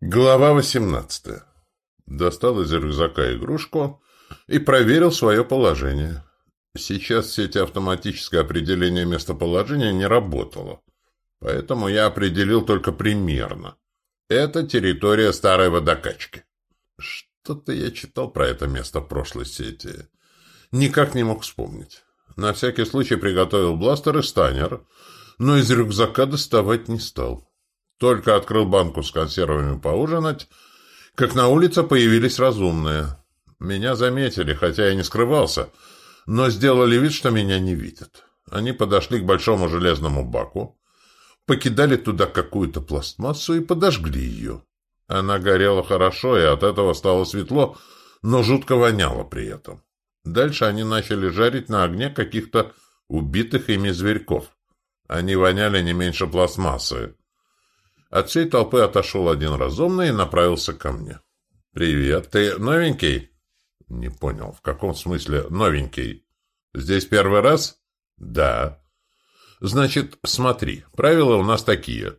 Глава 18. Достал из рюкзака игрушку и проверил свое положение. Сейчас в сети автоматическое определение местоположения не работало, поэтому я определил только примерно. Это территория старой водокачки. Что-то я читал про это место в прошлой сети. Никак не мог вспомнить. На всякий случай приготовил бластер и станер, но из рюкзака доставать не стал. Только открыл банку с консервами поужинать, как на улице появились разумные. Меня заметили, хотя я не скрывался, но сделали вид, что меня не видят. Они подошли к большому железному баку, покидали туда какую-то пластмассу и подожгли ее. Она горела хорошо, и от этого стало светло, но жутко воняло при этом. Дальше они начали жарить на огне каких-то убитых ими зверьков. Они воняли не меньше пластмассы. От всей толпы отошел один разумный и направился ко мне. «Привет, ты новенький?» «Не понял, в каком смысле новенький? Здесь первый раз?» «Да». «Значит, смотри, правила у нас такие.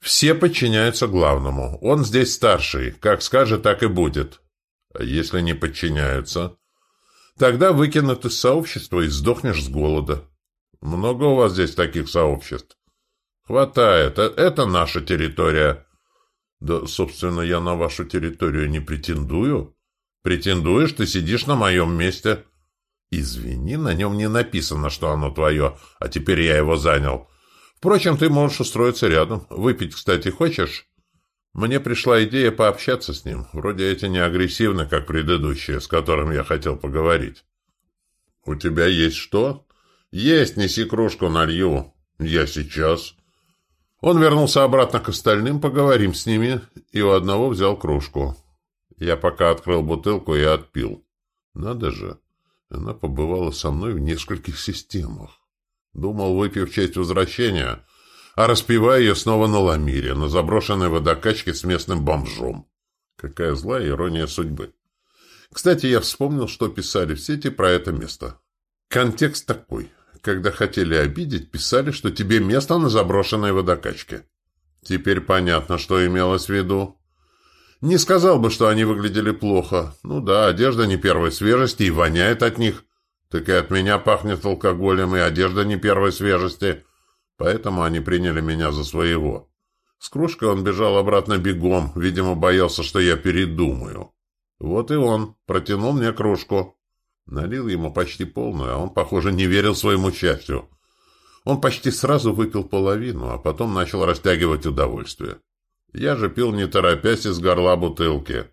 Все подчиняются главному. Он здесь старший. Как скажет, так и будет. А если не подчиняются?» «Тогда выкинут из сообщества и сдохнешь с голода. Много у вас здесь таких сообществ?» «Хватает. Э, это наша территория». «Да, собственно, я на вашу территорию не претендую». «Претендуешь, ты сидишь на моем месте». «Извини, на нем не написано, что оно твое, а теперь я его занял. Впрочем, ты можешь устроиться рядом. Выпить, кстати, хочешь?» Мне пришла идея пообщаться с ним. Вроде эти не агрессивны, как предыдущие, с которым я хотел поговорить. «У тебя есть что?» «Есть, неси кружку, налью». «Я сейчас». Он вернулся обратно к остальным, поговорим с ними, и у одного взял кружку. Я пока открыл бутылку и отпил. Надо же, она побывала со мной в нескольких системах. Думал, выпив в честь возвращения, а распивая ее снова на ламире, на заброшенной водокачке с местным бомжом. Какая злая ирония судьбы. Кстати, я вспомнил, что писали в сети про это место. Контекст такой. Когда хотели обидеть, писали, что тебе место на заброшенной водокачке. Теперь понятно, что имелось в виду. Не сказал бы, что они выглядели плохо. Ну да, одежда не первой свежести и воняет от них. Так и от меня пахнет алкоголем, и одежда не первой свежести. Поэтому они приняли меня за своего. С кружкой он бежал обратно бегом, видимо, боялся, что я передумаю. Вот и он протянул мне кружку. Налил ему почти полную, а он, похоже, не верил своему счастью. Он почти сразу выпил половину, а потом начал растягивать удовольствие. Я же пил не торопясь из горла бутылки.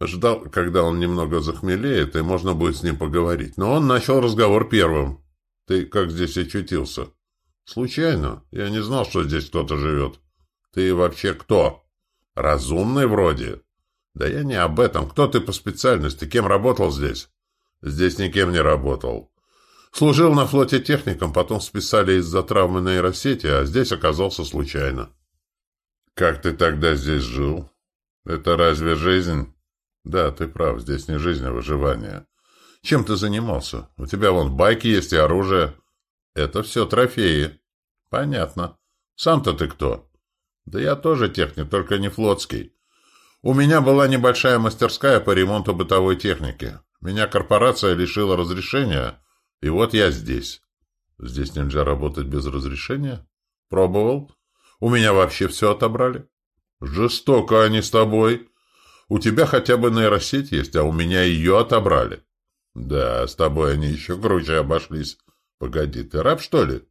Ждал, когда он немного захмелеет, и можно будет с ним поговорить. Но он начал разговор первым. «Ты как здесь очутился?» «Случайно. Я не знал, что здесь кто-то живет». «Ты вообще кто?» «Разумный вроде». «Да я не об этом. Кто ты по специальности? Кем работал здесь?» Здесь никем не работал. Служил на флоте техником, потом списали из-за травмы нейросети, а здесь оказался случайно. Как ты тогда здесь жил? Это разве жизнь? Да, ты прав, здесь не жизнь, а выживание. Чем ты занимался? У тебя вон байки есть и оружие. Это все трофеи. Понятно. Сам-то ты кто? Да я тоже техник, только не флотский. У меня была небольшая мастерская по ремонту бытовой техники. Меня корпорация лишила разрешения, и вот я здесь. Здесь нельзя работать без разрешения? Пробовал. У меня вообще все отобрали. Жестоко они с тобой. У тебя хотя бы нейросеть есть, а у меня ее отобрали. Да, с тобой они еще круче обошлись. Погоди, ты раб, что ли?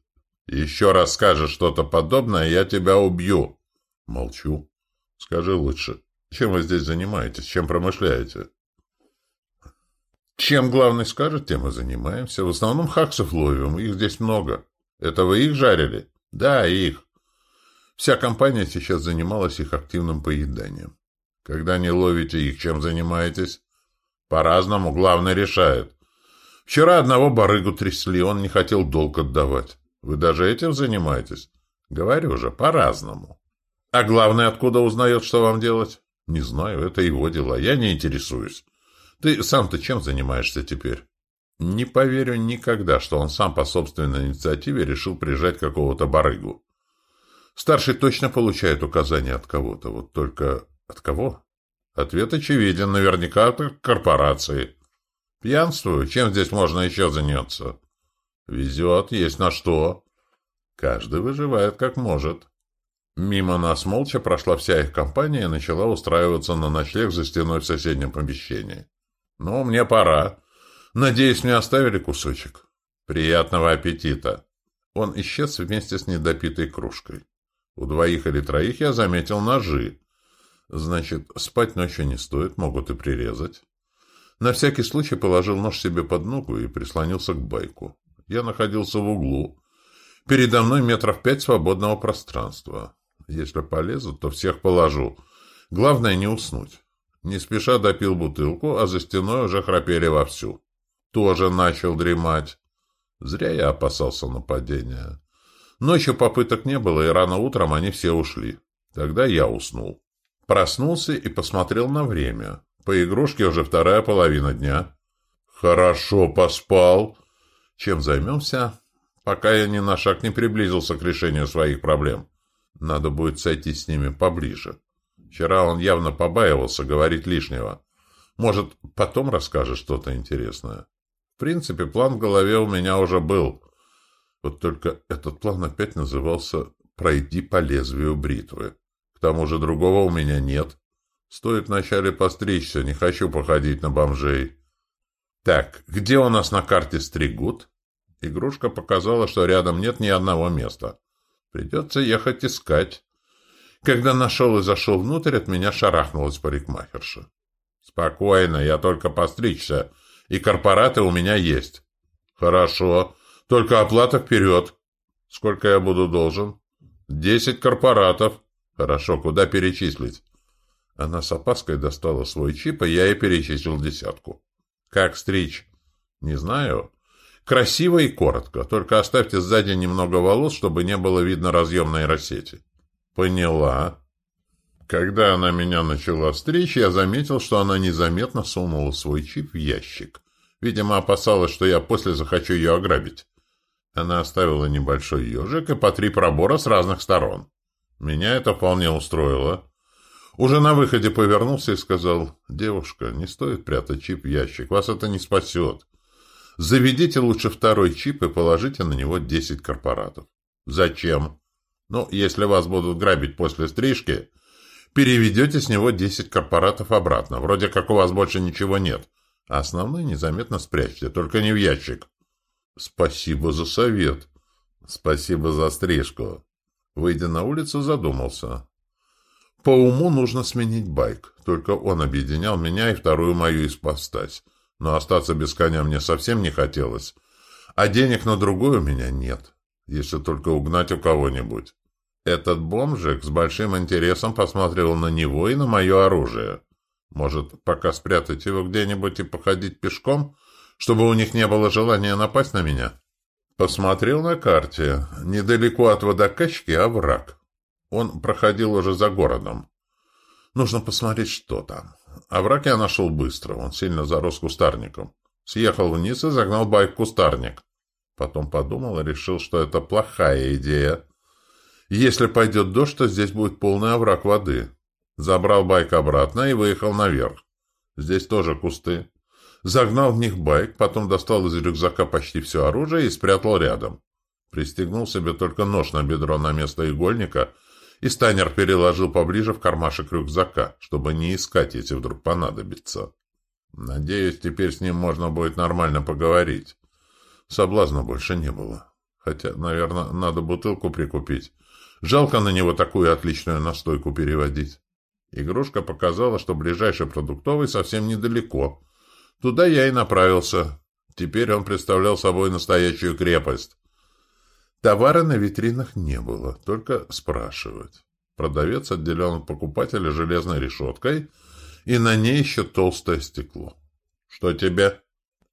Еще раз скажешь что-то подобное, я тебя убью. Молчу. Скажи лучше, чем вы здесь занимаетесь, чем промышляете? Чем главный скажет, тем и занимаемся. В основном хаксов ловим, их здесь много. Это вы их жарили? Да, их. Вся компания сейчас занималась их активным поеданием. Когда не ловите их, чем занимаетесь? По-разному, главный решает. Вчера одного барыгу трясли, он не хотел долг отдавать. Вы даже этим занимаетесь? Говорю же, по-разному. А главный откуда узнает, что вам делать? Не знаю, это его дела, я не интересуюсь. Ты сам-то чем занимаешься теперь? Не поверю никогда, что он сам по собственной инициативе решил прижать какого-то барыгу. Старший точно получает указания от кого-то, вот только От кого? Ответ очевиден. Наверняка от корпорации. Пьянствую. Чем здесь можно еще заняться? Везет. Есть на что. Каждый выживает как может. Мимо нас молча прошла вся их компания и начала устраиваться на ночлег за стеной в соседнем помещении. «Ну, мне пора. Надеюсь, мне оставили кусочек. Приятного аппетита!» Он исчез вместе с недопитой кружкой. У двоих или троих я заметил ножи. Значит, спать ночью не стоит, могут и прирезать. На всякий случай положил нож себе под ногу и прислонился к байку. Я находился в углу. Передо мной метров пять свободного пространства. Если полезут, то всех положу. Главное не уснуть. Не спеша допил бутылку, а за стеной уже храпели вовсю. Тоже начал дремать. Зря я опасался нападения. Ночью попыток не было, и рано утром они все ушли. Тогда я уснул. Проснулся и посмотрел на время. По игрушке уже вторая половина дня. Хорошо поспал. Чем займемся? Пока я ни на шаг не приблизился к решению своих проблем. Надо будет сойти с ними поближе. Вчера он явно побаивался говорить лишнего. Может, потом расскажет что-то интересное. В принципе, план в голове у меня уже был. Вот только этот план опять назывался «Пройди по лезвию бритвы». К тому же другого у меня нет. Стоит вначале постричься, не хочу походить на бомжей. Так, где у нас на карте стригут? Игрушка показала, что рядом нет ни одного места. Придется ехать искать. Когда нашел и зашел внутрь, от меня шарахнулась парикмахерша. Спокойно, я только постричься, и корпораты у меня есть. Хорошо, только оплата вперед. Сколько я буду должен? Десять корпоратов. Хорошо, куда перечислить? Она с опаской достала свой чип, и я ей перечислил десятку. Как стричь? Не знаю. Красиво и коротко, только оставьте сзади немного волос, чтобы не было видно разъем нейросети. Поняла. Когда она меня начала стричь, я заметил, что она незаметно сунула свой чип в ящик. Видимо, опасалась, что я после захочу ее ограбить. Она оставила небольшой ежик и по три пробора с разных сторон. Меня это вполне устроило. Уже на выходе повернулся и сказал, «Девушка, не стоит прятать чип в ящик, вас это не спасет. Заведите лучше второй чип и положите на него 10 корпоратов. Зачем? Ну, если вас будут грабить после стрижки, переведете с него 10 корпоратов обратно. Вроде как у вас больше ничего нет. А основные незаметно спрячьте, только не в ящик. Спасибо за совет. Спасибо за стрижку. Выйдя на улицу, задумался. По уму нужно сменить байк. Только он объединял меня и вторую мою ипостась но остаться без коня мне совсем не хотелось. А денег на другой у меня нет, если только угнать у кого-нибудь. Этот бомжик с большим интересом посмотрел на него и на мое оружие. Может, пока спрятать его где-нибудь и походить пешком, чтобы у них не было желания напасть на меня? Посмотрел на карте. Недалеко от водокачки овраг. Он проходил уже за городом. Нужно посмотреть, что там. Овраг я нашел быстро, он сильно зарос кустарником. Съехал вниз и загнал байк в кустарник. Потом подумал и решил, что это плохая идея. Если пойдет дождь, то здесь будет полный овраг воды. Забрал байк обратно и выехал наверх. Здесь тоже кусты. Загнал в них байк, потом достал из рюкзака почти все оружие и спрятал рядом. Пристегнул себе только нож на бедро на место игольника — и Станер переложил поближе в кармашек рюкзака, чтобы не искать, если вдруг понадобится. Надеюсь, теперь с ним можно будет нормально поговорить. Соблазна больше не было. Хотя, наверное, надо бутылку прикупить. Жалко на него такую отличную настойку переводить. Игрушка показала, что ближайший продуктовый совсем недалеко. Туда я и направился. Теперь он представлял собой настоящую крепость. Товара на витринах не было, только спрашивать. Продавец отделен от покупателя железной решеткой, и на ней еще толстое стекло. «Что тебе?»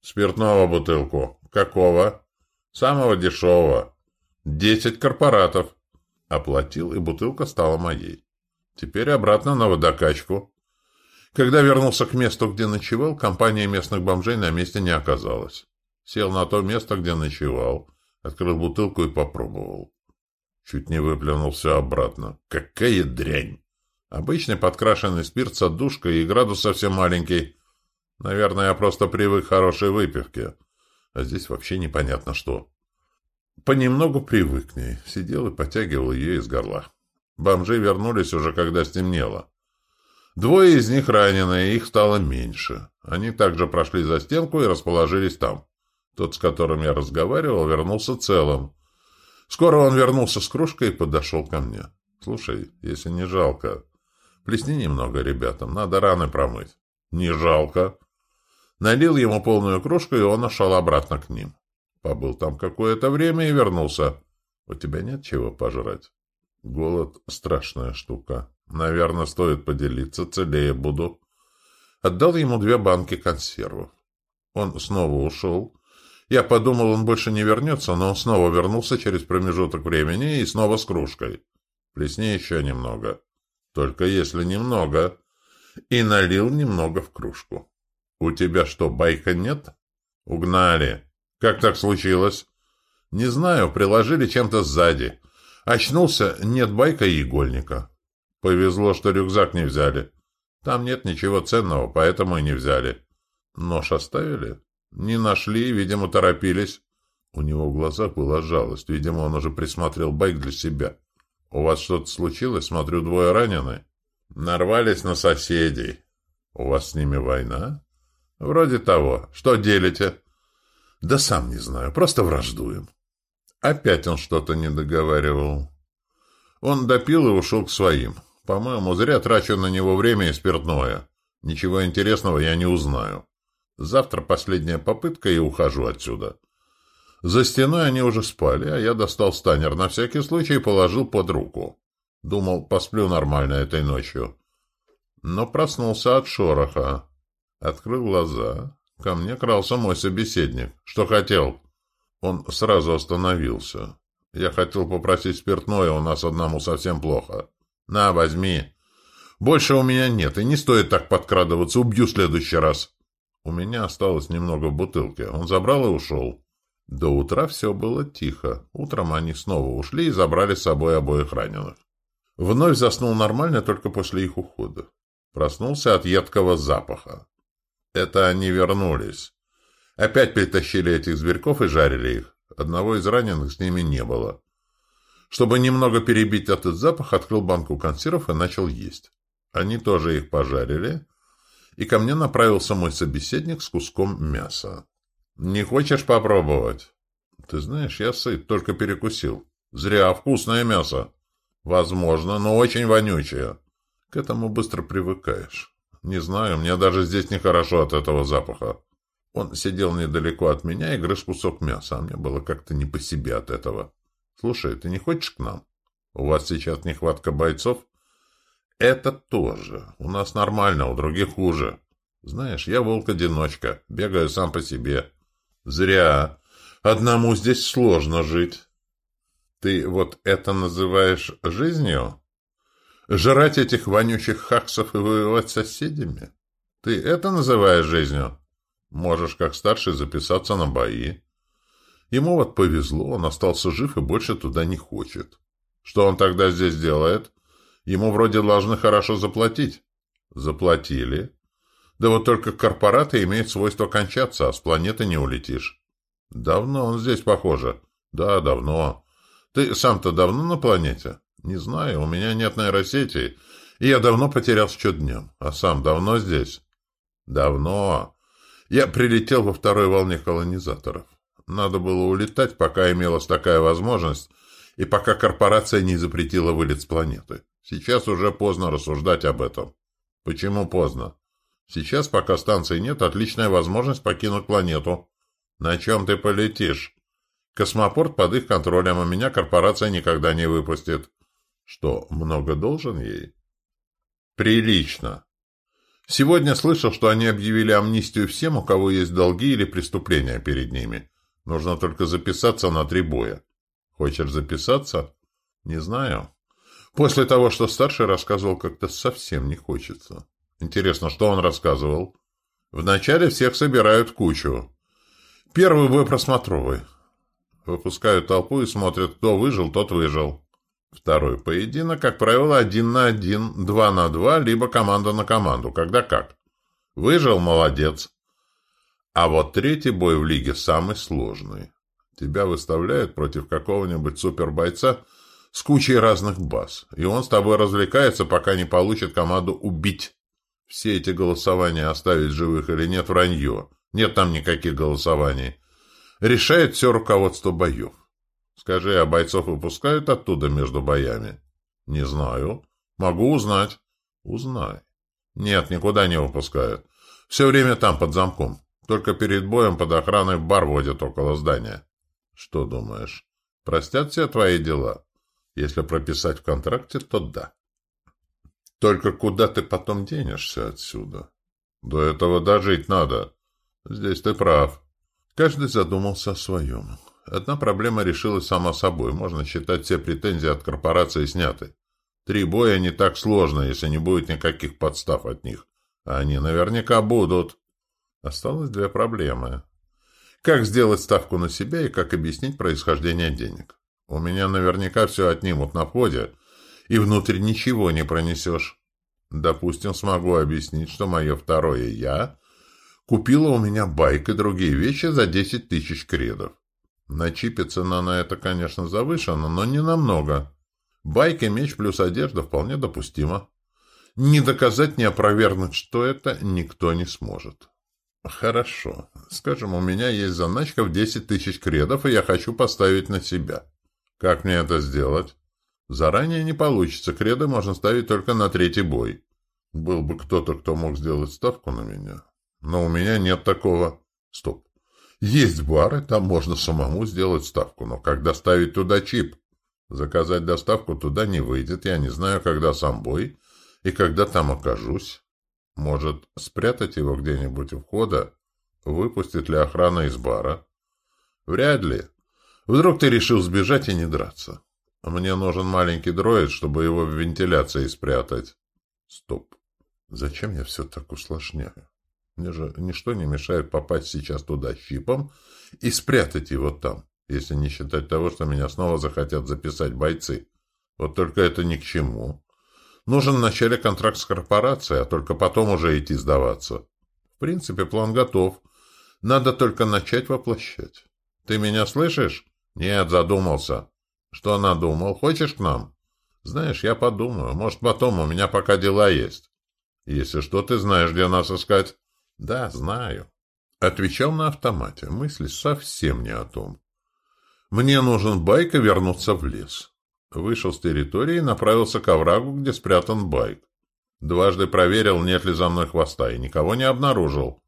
«Спиртного бутылку». «Какого?» «Самого дешевого». «Десять корпоратов». Оплатил, и бутылка стала моей. Теперь обратно на водокачку. Когда вернулся к месту, где ночевал, компания местных бомжей на месте не оказалась. Сел на то место, где ночевал. Открыл бутылку и попробовал. Чуть не выплюнул все обратно. Какая дрянь! Обычный подкрашенный спирт с отдушкой и градус совсем маленький. Наверное, я просто привык к хорошей выпивке. А здесь вообще непонятно что. Понемногу привык к ней. Сидел и потягивал ее из горла. Бомжи вернулись уже, когда стемнело. Двое из них ранены, их стало меньше. Они также прошли за стенку и расположились там. Тот, с которым я разговаривал, вернулся целым. Скоро он вернулся с кружкой и подошел ко мне. «Слушай, если не жалко, плесни немного ребятам, надо раны промыть». «Не жалко». Налил ему полную кружку, и он нашел обратно к ним. Побыл там какое-то время и вернулся. «У тебя нет чего пожрать?» «Голод — страшная штука. Наверное, стоит поделиться, целее буду». Отдал ему две банки консервов. Он снова ушел, я подумал, он больше не вернется, но он снова вернулся через промежуток времени и снова с кружкой. Плесни еще немного. Только если немного. И налил немного в кружку. «У тебя что, байка нет?» «Угнали. Как так случилось?» «Не знаю, приложили чем-то сзади. Очнулся, нет байка и игольника. Повезло, что рюкзак не взяли. Там нет ничего ценного, поэтому и не взяли. Нож оставили?» Не нашли, видимо, торопились. У него в глазах была жалость. Видимо, он уже присмотрел байк для себя. У вас что-то случилось? Смотрю, двое ранены. Нарвались на соседей. У вас с ними война? Вроде того. Что делите? Да сам не знаю, просто враждуем. Опять он что-то не договаривал. Он допил и ушел к своим. По-моему, зря трачу на него время и спиртное. Ничего интересного я не узнаю. Завтра последняя попытка, и ухожу отсюда. За стеной они уже спали, а я достал станер на всякий случай и положил под руку. Думал, посплю нормально этой ночью. Но проснулся от шороха. Открыл глаза. Ко мне крался мой собеседник. Что хотел? Он сразу остановился. Я хотел попросить спиртное, у нас одному совсем плохо. На, возьми. Больше у меня нет, и не стоит так подкрадываться, убью в следующий раз. У меня осталось немного в бутылке. Он забрал и ушел. До утра все было тихо. Утром они снова ушли и забрали с собой обоих раненых. Вновь заснул нормально только после их ухода. Проснулся от едкого запаха. Это они вернулись. Опять притащили этих зверьков и жарили их. Одного из раненых с ними не было. Чтобы немного перебить этот запах, открыл банку консервов и начал есть. Они тоже их пожарили, и ко мне направился мой собеседник с куском мяса. «Не хочешь попробовать?» «Ты знаешь, я сыт, только перекусил. Зря, вкусное мясо. Возможно, но очень вонючее. К этому быстро привыкаешь. Не знаю, мне даже здесь нехорошо от этого запаха». Он сидел недалеко от меня и грыз кусок мяса, а мне было как-то не по себе от этого. «Слушай, ты не хочешь к нам? У вас сейчас нехватка бойцов?» Это тоже. У нас нормально, у других хуже. Знаешь, я волк-одиночка, бегаю сам по себе. Зря. Одному здесь сложно жить. Ты вот это называешь жизнью? Жрать этих вонючих хаксов и воевать с соседями? Ты это называешь жизнью? Можешь, как старший, записаться на бои. Ему вот повезло, он остался жив и больше туда не хочет. Что он тогда здесь делает? Ему вроде должны хорошо заплатить. Заплатили. Да вот только корпораты имеют свойство кончаться, а с планеты не улетишь. Давно он здесь, похоже. Да, давно. Ты сам-то давно на планете? Не знаю, у меня нет нейросети, и я давно потерял счет днем. А сам давно здесь? Давно. Я прилетел во второй волне колонизаторов. Надо было улетать, пока имелась такая возможность, и пока корпорация не запретила вылет с планеты. Сейчас уже поздно рассуждать об этом. Почему поздно? Сейчас, пока станции нет, отличная возможность покинуть планету. На чем ты полетишь? Космопорт под их контролем, а меня корпорация никогда не выпустит. Что, много должен ей? Прилично. Сегодня слышал, что они объявили амнистию всем, у кого есть долги или преступления перед ними. Нужно только записаться на три боя. Хочешь записаться? Не знаю. После того, что старший рассказывал, как-то совсем не хочется. Интересно, что он рассказывал? Вначале всех собирают в кучу. Первый бой просмотровый. Выпускают толпу и смотрят, кто выжил, тот выжил. Второй поединок, как правило, один на один, два на два, либо команда на команду, когда как. Выжил – молодец. А вот третий бой в лиге самый сложный. Тебя выставляют против какого-нибудь супербойца с кучей разных баз, и он с тобой развлекается, пока не получит команду «убить». Все эти голосования, оставить живых или нет, вранье. Нет там никаких голосований. Решает все руководство боев. Скажи, а бойцов выпускают оттуда между боями? Не знаю. Могу узнать. Узнай. Нет, никуда не выпускают. Все время там, под замком. Только перед боем под охраной бар водят около здания. Что думаешь, простят все твои дела? Если прописать в контракте, то да. Только куда ты потом денешься отсюда? До этого дожить надо. Здесь ты прав. Каждый задумался о своем. Одна проблема решилась сама собой. Можно считать все претензии от корпорации сняты. Три боя не так сложно, если не будет никаких подстав от них. А они наверняка будут. Осталось две проблемы. Как сделать ставку на себя и как объяснить происхождение денег? У меня наверняка все отнимут на входе, и внутрь ничего не пронесешь. Допустим, смогу объяснить, что мое второе «я» купила у меня байк и другие вещи за 10 тысяч кредов. На чипе цена на это, конечно, завышена, но не намного. Байк и меч плюс одежда вполне допустимо. Не доказать, не опровергнуть, что это, никто не сможет. Хорошо. Скажем, у меня есть заначка в 10 тысяч кредов, и я хочу поставить на себя. Как мне это сделать? Заранее не получится, креды можно ставить только на третий бой. Был бы кто-то, кто мог сделать ставку на меня. Но у меня нет такого. Стоп. Есть бары, там можно самому сделать ставку, но как доставить туда чип? Заказать доставку туда не выйдет, я не знаю, когда сам бой и когда там окажусь. Может, спрятать его где-нибудь у входа? Выпустит ли охрана из бара? Вряд ли. Вдруг ты решил сбежать и не драться. Мне нужен маленький дроид, чтобы его в вентиляции спрятать. Стоп. Зачем я все так усложняю? Ничто не мешает попасть сейчас туда щипом и спрятать его там, если не считать того, что меня снова захотят записать бойцы. Вот только это ни к чему. Нужен вначале контракт с корпорацией, а только потом уже идти сдаваться. В принципе, план готов. Надо только начать воплощать. Ты меня слышишь? Нет, задумался. Что надумал? Хочешь к нам? Знаешь, я подумаю. Может, потом, у меня пока дела есть. Если что, ты знаешь, где нас искать? Да, знаю. Отвечал на автомате. Мысли совсем не о том. Мне нужен байк и вернуться в лес. Вышел с территории и направился к оврагу, где спрятан байк. Дважды проверил, нет ли за мной хвоста, и никого не обнаружил.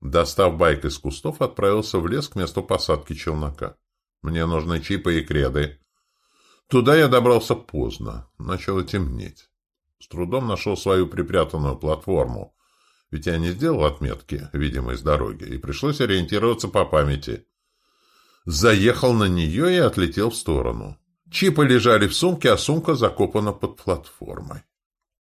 Достав байк из кустов, отправился в лес к месту посадки челнока. Мне нужны чипы и креды. Туда я добрался поздно. Начало темнеть. С трудом нашел свою припрятанную платформу. Ведь я не сделал отметки, видимой с дороги, и пришлось ориентироваться по памяти. Заехал на нее и отлетел в сторону. Чипы лежали в сумке, а сумка закопана под платформой.